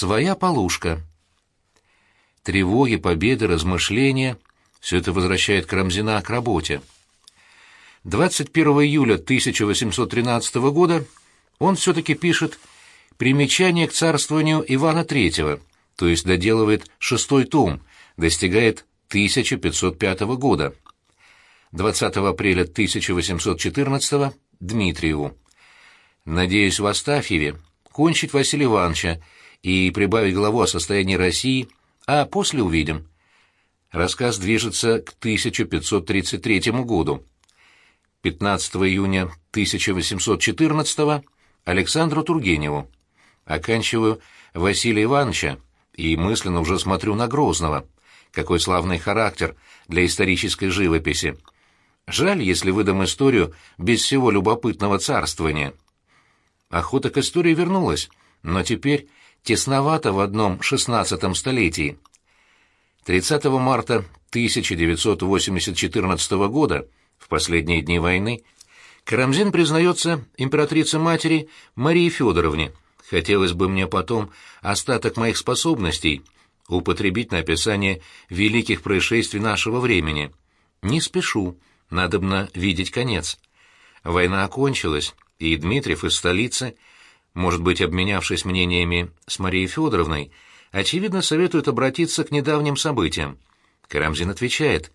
Своя полушка. Тревоги, победы, размышления — все это возвращает Карамзина к работе. 21 июля 1813 года он все-таки пишет примечание к царствованию Ивана III, то есть доделывает шестой том, достигает 1505 года. 20 апреля 1814 Дмитриеву. Надеюсь в Астафьеве кончить Василия Ивановича и прибавить главу о состоянии России, а после увидим. Рассказ движется к 1533 году. 15 июня 1814 Александру Тургеневу. Оканчиваю Василия Ивановича и мысленно уже смотрю на Грозного. Какой славный характер для исторической живописи. Жаль, если выдам историю без всего любопытного царствования. Охота к истории вернулась, но теперь тесновато в одном шестнадцатом столетии. 30 марта 1914 года, в последние дни войны, Карамзин признается императрице-матери Марии Федоровне. Хотелось бы мне потом остаток моих способностей употребить на описание великих происшествий нашего времени. Не спешу, надобно видеть конец. Война окончилась, и Дмитриев из столицы — может быть, обменявшись мнениями с Марией Федоровной, очевидно, советует обратиться к недавним событиям. Карамзин отвечает,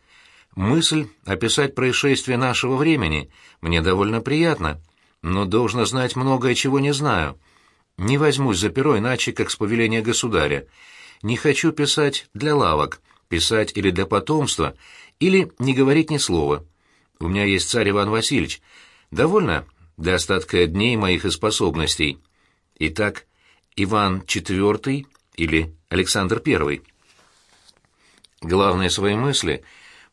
«Мысль описать происшествия нашего времени мне довольно приятна, но должно знать многое, чего не знаю. Не возьмусь за перо иначе, как с повеления государя. Не хочу писать для лавок, писать или для потомства, или не говорить ни слова. У меня есть царь Иван Васильевич. Довольно для остатка дней моих и способностей». Итак, Иван IV или Александр I. Главные свои мысли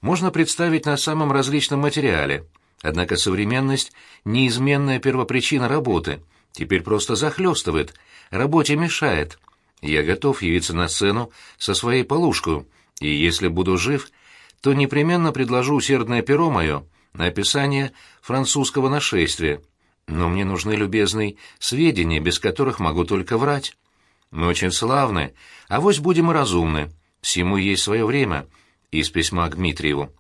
можно представить на самом различном материале, однако современность — неизменная первопричина работы, теперь просто захлестывает, работе мешает. Я готов явиться на сцену со своей полушкой, и если буду жив, то непременно предложу усердное перо мое на описание французского нашествия, но мне нужны, любезный, сведения, без которых могу только врать. Мы очень славны, а вось будем и разумны. Всему есть свое время. Из письма к Дмитриеву.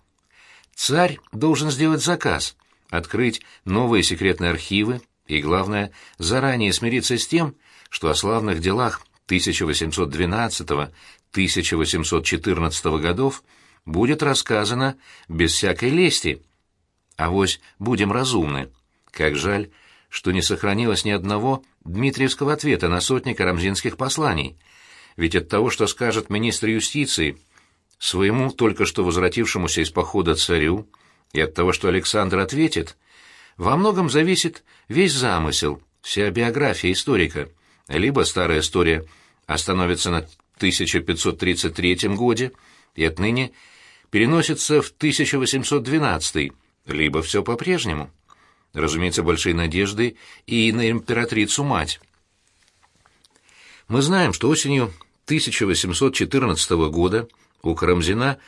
Царь должен сделать заказ, открыть новые секретные архивы и, главное, заранее смириться с тем, что о славных делах 1812-1814 годов будет рассказано без всякой лести. А вось будем разумны. Как жаль, что не сохранилось ни одного дмитриевского ответа на сотни карамзинских посланий. Ведь от того, что скажет министр юстиции своему только что возвратившемуся из похода царю, и от того, что Александр ответит, во многом зависит весь замысел, вся биография историка. Либо старая история остановится на 1533 годе и отныне переносится в 1812, либо все по-прежнему разумеется, большие надежды и на императрицу-мать. Мы знаем, что осенью 1814 года у Карамзина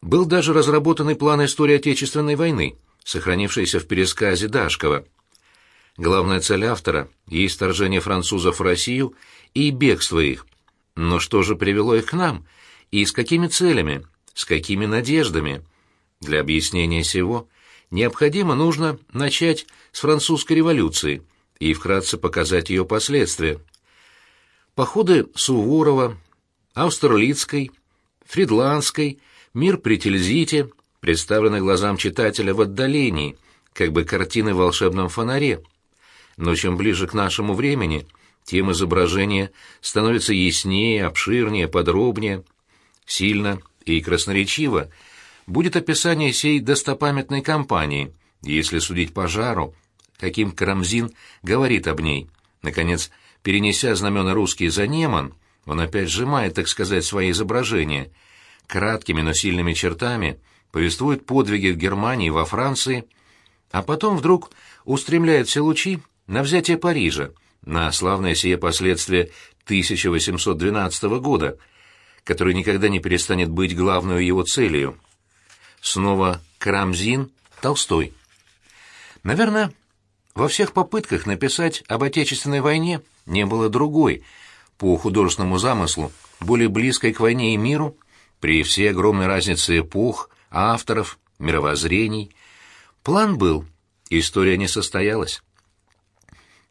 был даже разработанный план истории Отечественной войны, сохранившийся в пересказе Дашкова. Главная цель автора — есть вторжение французов в Россию и бегство их. Но что же привело их к нам? И с какими целями? С какими надеждами? Для объяснения сего — необходимо нужно начать с французской революции и вкратце показать ее последствия. Походы Суворова, Аустерлицкой, Фридландской, мир при Тильзите представлены глазам читателя в отдалении, как бы картины в волшебном фонаре. Но чем ближе к нашему времени, тем изображение становится яснее, обширнее, подробнее, сильно и красноречиво, будет описание сей достопамятной кампании, если судить по жару, каким Карамзин говорит об ней. Наконец, перенеся знамена русские за Неман, он опять сжимает, так сказать, свои изображения. Краткими, но сильными чертами повествует подвиги в Германии во Франции, а потом вдруг устремляет все лучи на взятие Парижа, на славное сие последствие 1812 года, который никогда не перестанет быть главной его целью. Снова Карамзин, Толстой. Наверное, во всех попытках написать об Отечественной войне не было другой, по художественному замыслу более близкой к войне и миру, при всей огромной разнице эпох, авторов, мировоззрений. План был, история не состоялась.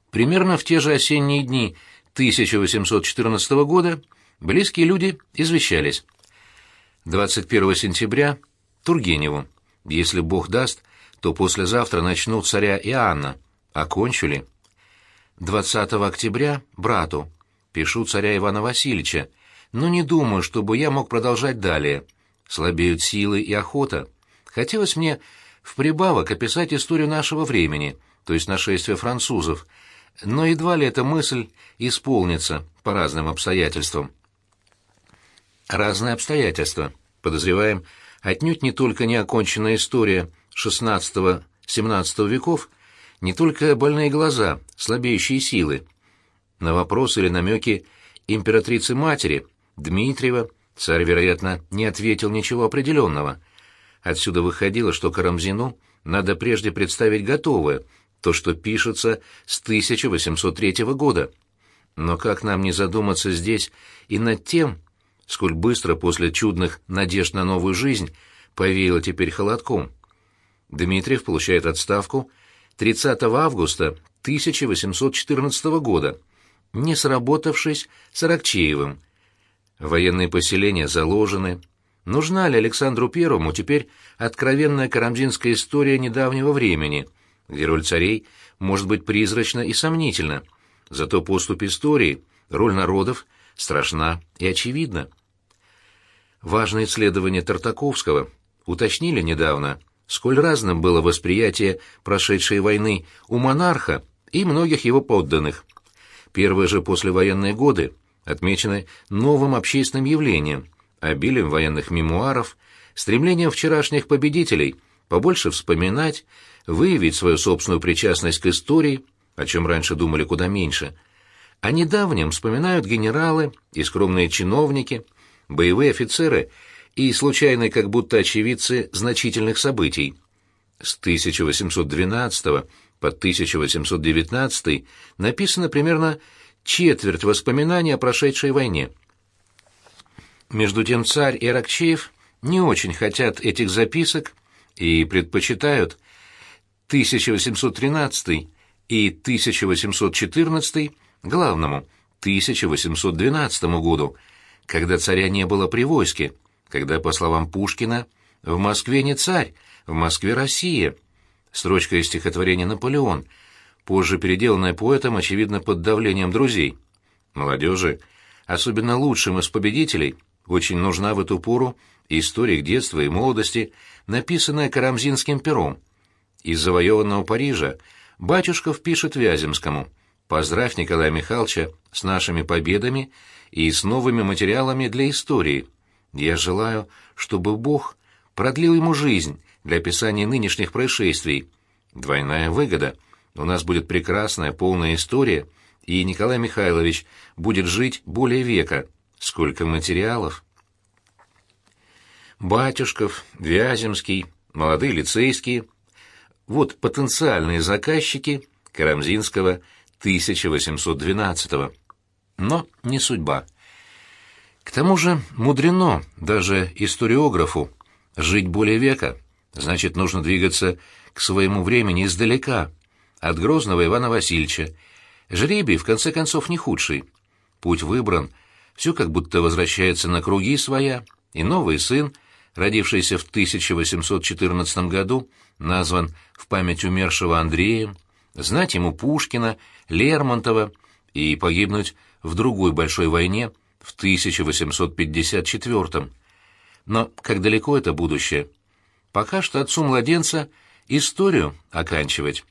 Примерно в те же осенние дни 1814 года близкие люди извещались. 21 сентября Тургеневу. Если Бог даст, то послезавтра начнут царя Иоанна. Окончили. 20 октября брату. Пишу царя Ивана Васильевича, но не думаю, чтобы я мог продолжать далее. Слабеют силы и охота. Хотелось мне в прибавок описать историю нашего времени, то есть нашествия французов, но едва ли эта мысль исполнится по разным обстоятельствам. Разные обстоятельства. Подозреваем, отнюдь не только неоконченная история XVI-XVII веков, не только больные глаза, слабеющие силы. На вопросы или намеки императрицы-матери, Дмитриева, царь, вероятно, не ответил ничего определенного. Отсюда выходило, что Карамзину надо прежде представить готовое, то, что пишется с 1803 года. Но как нам не задуматься здесь и над тем, сколь быстро после чудных надежд на новую жизнь повеяло теперь холодком. Дмитриев получает отставку 30 августа 1814 года, не сработавшись с Аракчеевым. Военные поселения заложены. Нужна ли Александру Первому теперь откровенная карамзинская история недавнего времени, где роль царей может быть призрачна и сомнительна, зато поступ истории, роль народов страшна и очевидна? Важные исследования Тартаковского уточнили недавно, сколь разным было восприятие прошедшей войны у монарха и многих его подданных. Первые же послевоенные годы отмечены новым общественным явлением, обилием военных мемуаров, стремлением вчерашних победителей побольше вспоминать, выявить свою собственную причастность к истории, о чем раньше думали куда меньше. О недавнем вспоминают генералы и скромные чиновники – боевые офицеры и случайные как будто очевидцы значительных событий. С 1812 по 1819 написано примерно четверть воспоминаний о прошедшей войне. Между тем царь и Аракчеев не очень хотят этих записок и предпочитают 1813 и 1814 главному 1812 году – когда царя не было при войске, когда, по словам Пушкина, в Москве не царь, в Москве Россия. Строчка из стихотворения «Наполеон», позже переделанная поэтом, очевидно, под давлением друзей. Молодежи, особенно лучшим из победителей, очень нужна в эту пору история их детства и молодости, написанная Карамзинским пером. Из завоеванного Парижа Батюшков пишет Вяземскому «Поздравь Николая Михайловича с нашими победами и с новыми материалами для истории. Я желаю, чтобы Бог продлил ему жизнь для описания нынешних происшествий. Двойная выгода. У нас будет прекрасная, полная история, и Николай Михайлович будет жить более века. Сколько материалов! Батюшков, Вяземский, молодые лицейские. Вот потенциальные заказчики Карамзинского 1812 -го но не судьба. К тому же мудрено даже историографу жить более века, значит, нужно двигаться к своему времени издалека, от грозного Ивана Васильевича. Жребий, в конце концов, не худший. Путь выбран, все как будто возвращается на круги своя, и новый сын, родившийся в 1814 году, назван в память умершего Андреем, знать ему Пушкина, Лермонтова и погибнуть в другой большой войне в 1854 Но как далеко это будущее? Пока что отцу младенца историю оканчивать.